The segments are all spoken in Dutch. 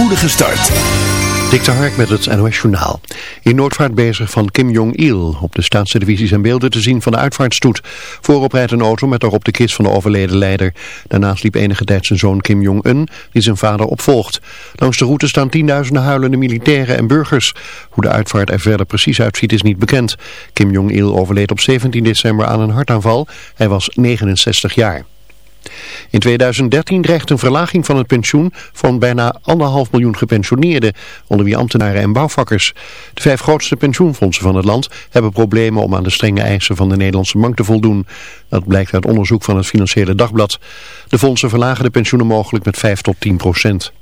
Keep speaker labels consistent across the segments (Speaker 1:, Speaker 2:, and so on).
Speaker 1: spoedige start.
Speaker 2: Dik de Hark met het NOS Journaal. In Noordvaart bezig van Kim Jong-il. Op de staatstelevisie zijn beelden te zien van de uitvaartstoet. Voorop rijdt een auto met daarop de kist van de overleden leider. Daarnaast liep enige tijd zijn zoon Kim Jong-un, die zijn vader opvolgt. Langs de route staan tienduizenden huilende militairen en burgers. Hoe de uitvaart er verder precies uitziet is niet bekend. Kim Jong-il overleed op 17 december aan een hartaanval. Hij was 69 jaar. In 2013 dreigt een verlaging van het pensioen van bijna anderhalf miljoen gepensioneerden, onder wie ambtenaren en bouwvakkers. De vijf grootste pensioenfondsen van het land hebben problemen om aan de strenge eisen van de Nederlandse bank te voldoen. Dat blijkt uit onderzoek van het Financiële Dagblad. De fondsen verlagen de pensioenen mogelijk met 5 tot 10 procent.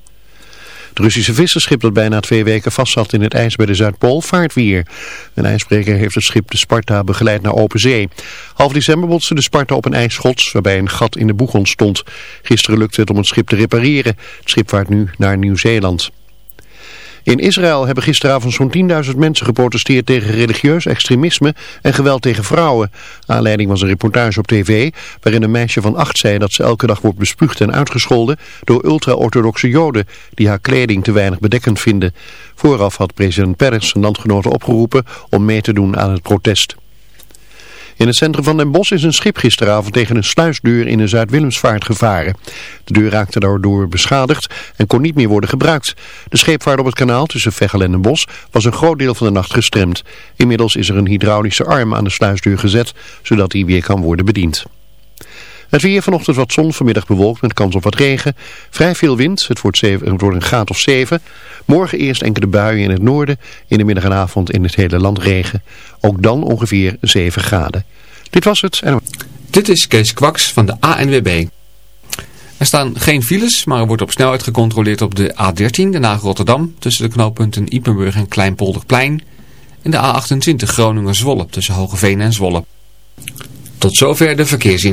Speaker 2: Het Russische visserschip dat bijna twee weken vastzat in het ijs bij de Zuidpool vaart weer. Een ijsbreker heeft het schip de Sparta begeleid naar open zee. Half december botste de Sparta op een ijsschots waarbij een gat in de boeg ontstond. Gisteren lukte het om het schip te repareren. Het schip vaart nu naar Nieuw-Zeeland. In Israël hebben gisteravond zo'n 10.000 mensen geprotesteerd tegen religieus extremisme en geweld tegen vrouwen. Aanleiding was een reportage op tv waarin een meisje van acht zei dat ze elke dag wordt bespuugd en uitgescholden door ultra-orthodoxe joden die haar kleding te weinig bedekkend vinden. Vooraf had president Peres zijn landgenoten opgeroepen om mee te doen aan het protest. In het centrum van Den Bosch is een schip gisteravond tegen een sluisdeur in de Zuid-Willemsvaart gevaren. De deur raakte daardoor beschadigd en kon niet meer worden gebruikt. De scheepvaart op het kanaal tussen Veghel en Den Bosch was een groot deel van de nacht gestremd. Inmiddels is er een hydraulische arm aan de sluisdeur gezet, zodat die weer kan worden bediend. Het weer vanochtend wat zon, vanmiddag bewolkt met kans op wat regen. Vrij veel wind, het wordt, zeven, het wordt een graad of 7. Morgen eerst enkele buien in het noorden, in de middag en avond in het hele land regen. Ook dan ongeveer 7 graden. Dit was het. En...
Speaker 3: Dit is Kees Kwaks van de ANWB. Er staan geen files, maar er wordt op snelheid gecontroleerd op de A13, de Haag Rotterdam, tussen de knooppunten Ipenburg en Kleinpolderplein. En de A28 Groningen-Zwolle, tussen Hogeveen en Zwolle. Tot zover de verkeersin.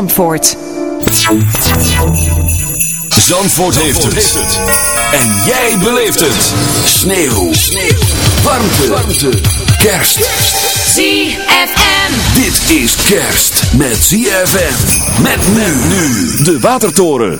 Speaker 4: Zandvoort.
Speaker 1: Zandvoort heeft het. En jij beleeft het. Sneeuw. Sneeuw. Warmte. Warmte. Kerst.
Speaker 4: ZFM.
Speaker 1: Dit is kerst met ZFM. Met nu nu. De Watertoren.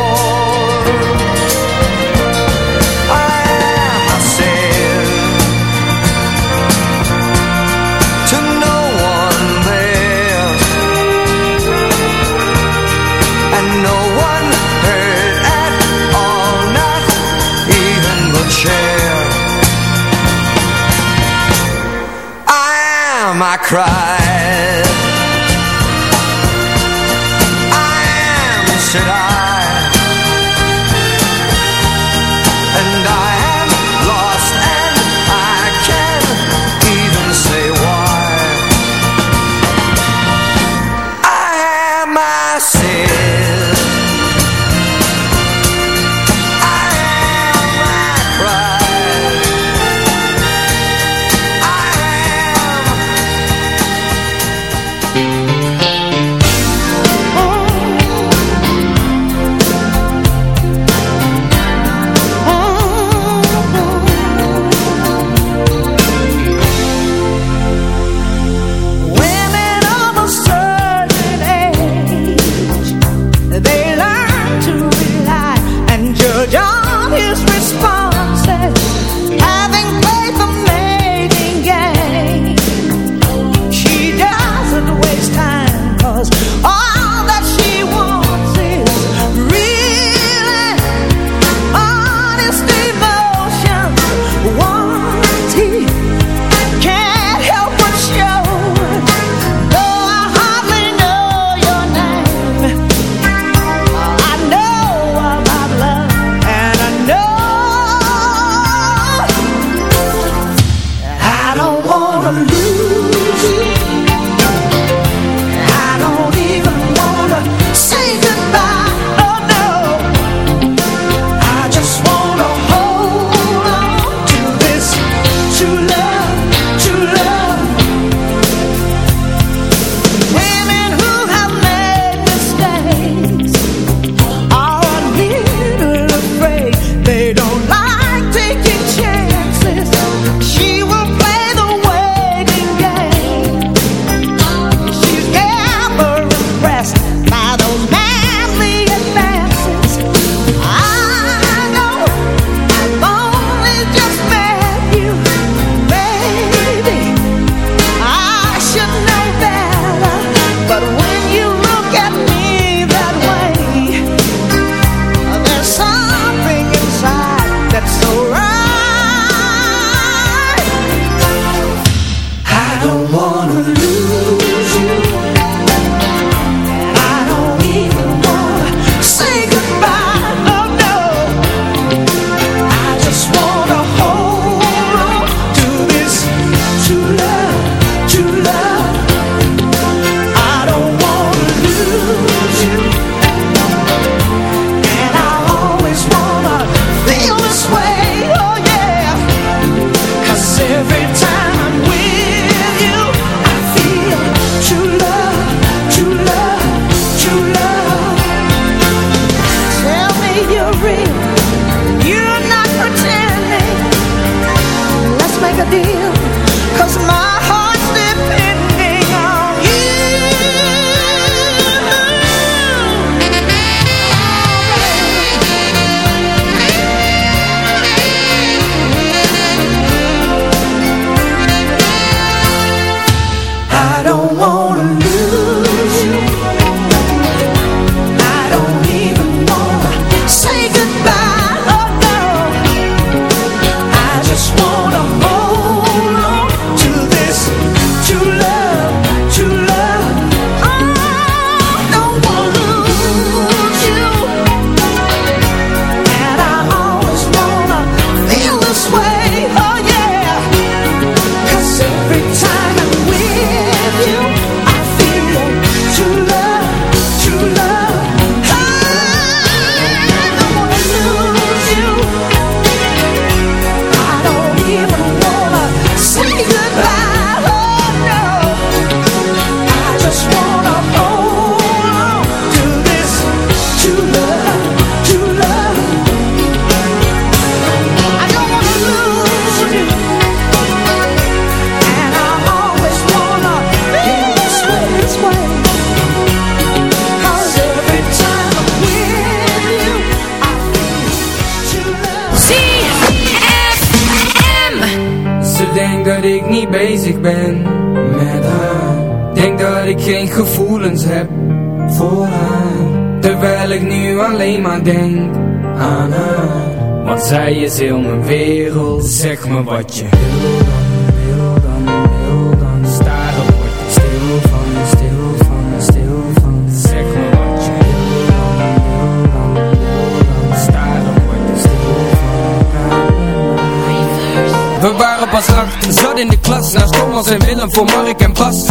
Speaker 5: my cry. I am, should I
Speaker 6: feel zij is heel mijn wereld Zeg me wat je wil dan, wil dan, wil dan. Staren word ik stil van, stil van, stil van. Zeg me wat je wil dan, wil dan, wil dan. Staren word ik stil van We waren pas acht, zat in de klas Naast Thomas en Willem voor Mark en Bas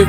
Speaker 6: your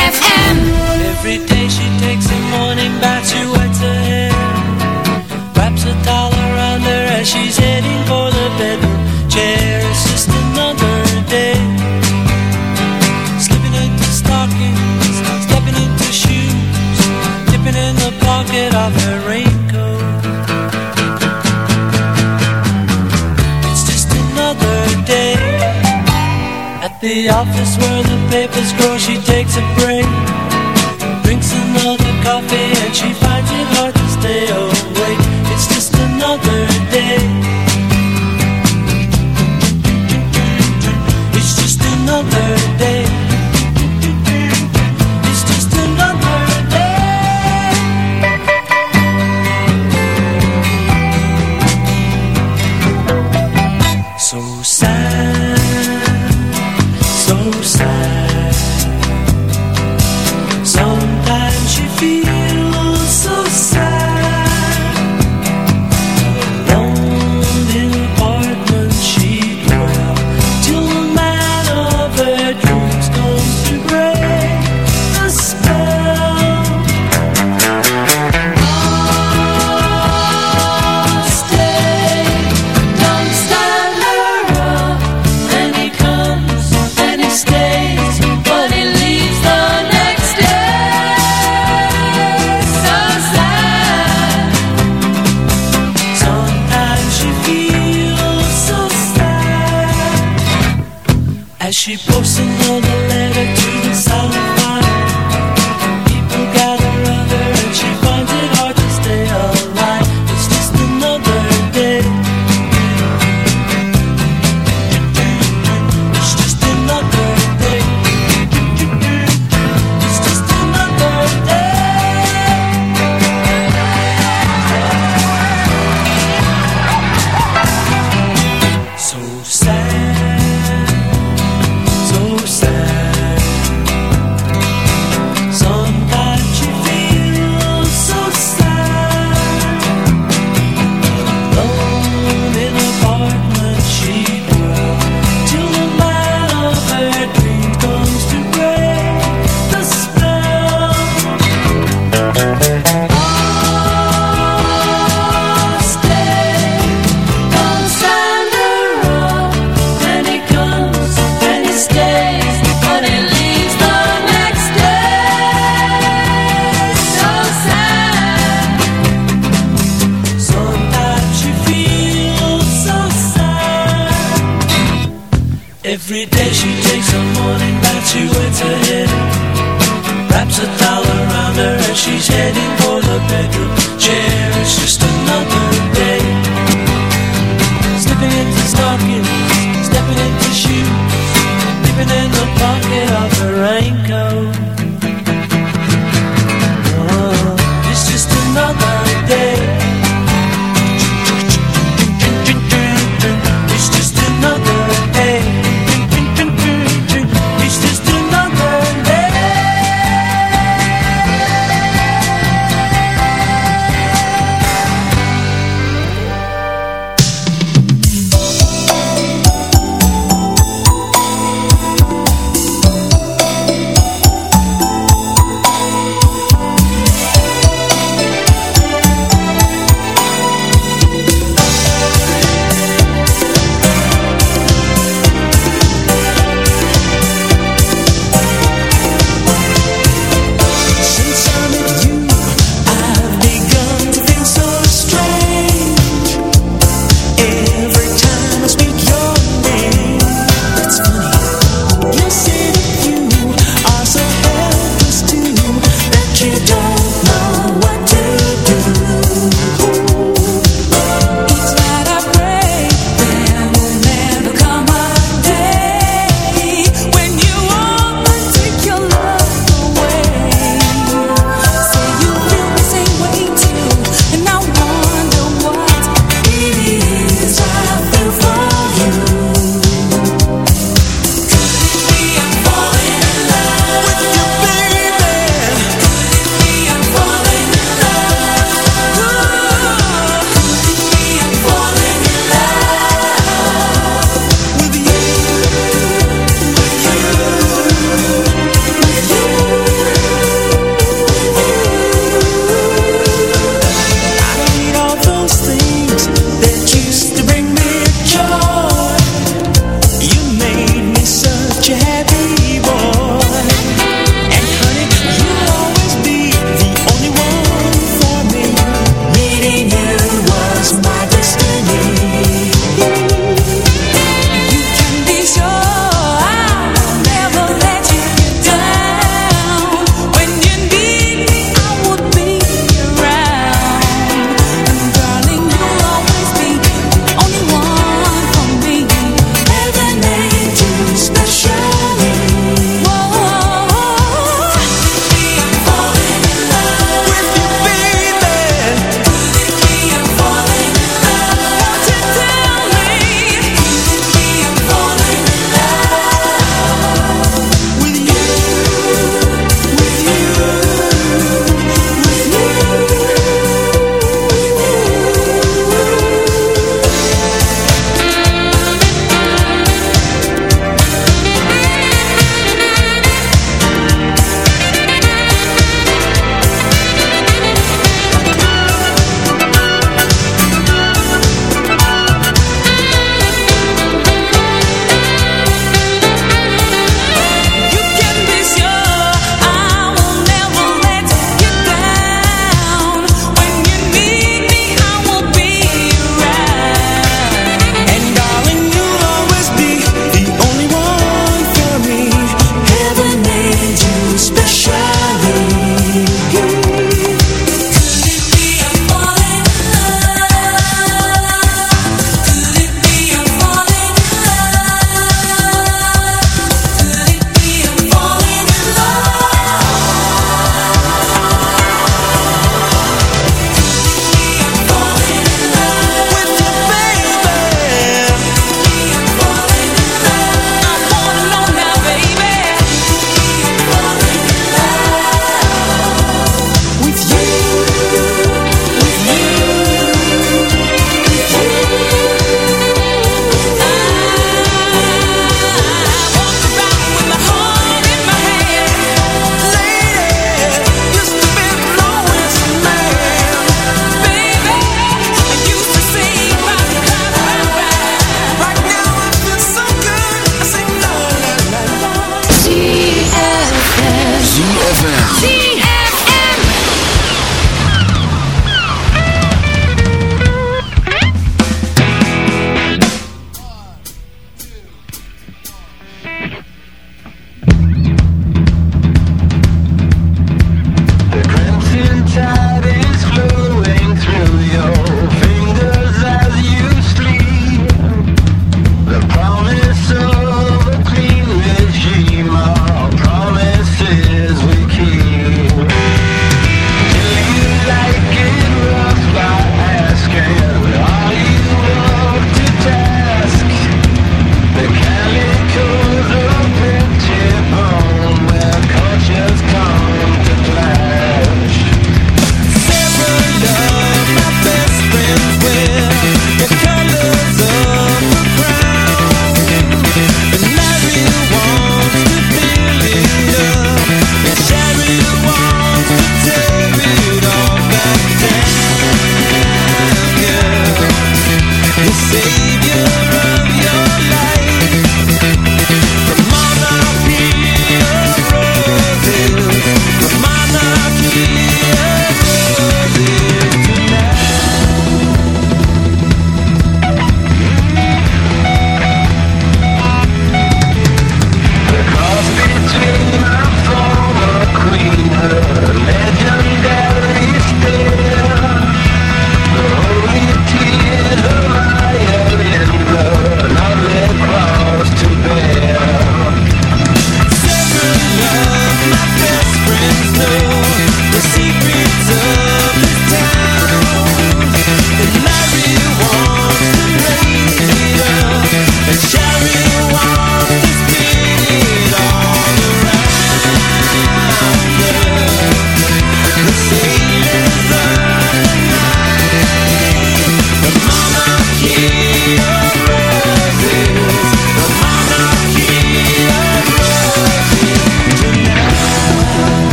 Speaker 7: the office where the papers grow She takes a break. Drinks another coffee And she finds it hard to stay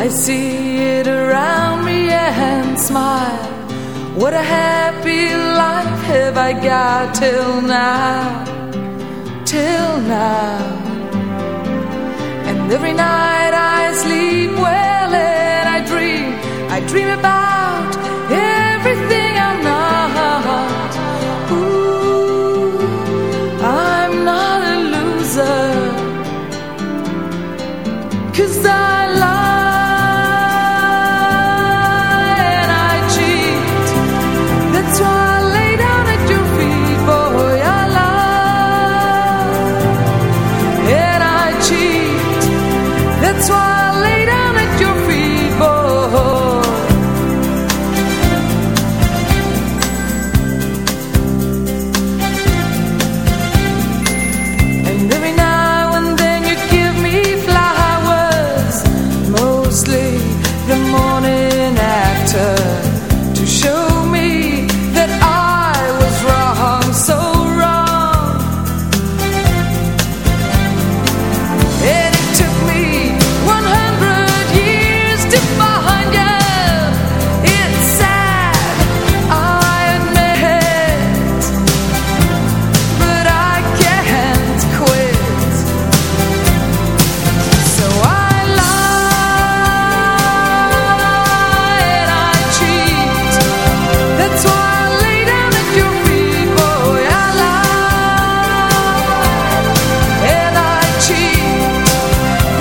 Speaker 8: I
Speaker 9: see it around me and smile. What a happy life have I got till now, till now. And every night I sleep well and I dream, I dream about.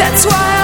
Speaker 9: That's why.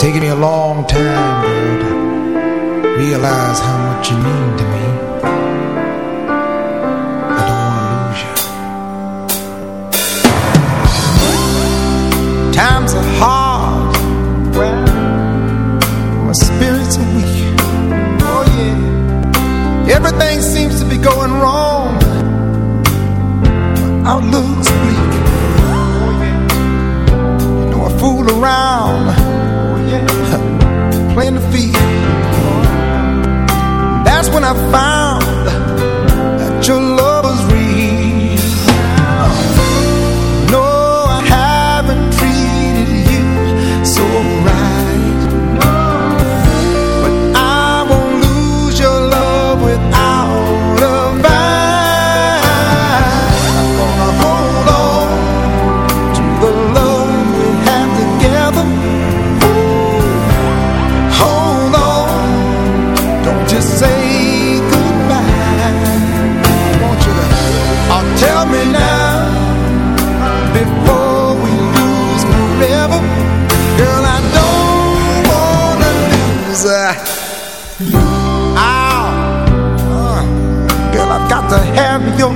Speaker 9: It's
Speaker 10: taken me a long time, Lord, to realize how much you mean to me. I don't want to lose you. Times are hard. Well, my spirits are weak. Oh, yeah. Everything seems to be going wrong. My outlook's bleak. Oh, yeah. You know, I fool around that's when I found that your love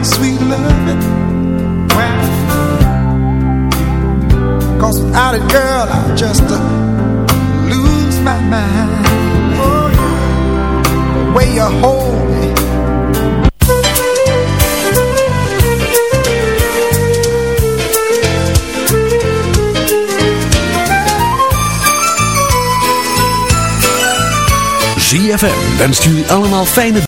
Speaker 10: sweet love wow. Cause without it, girl, I just uh, lose my mind oh, yeah. The way you hold me
Speaker 11: ZFM wenst jullie allemaal fijne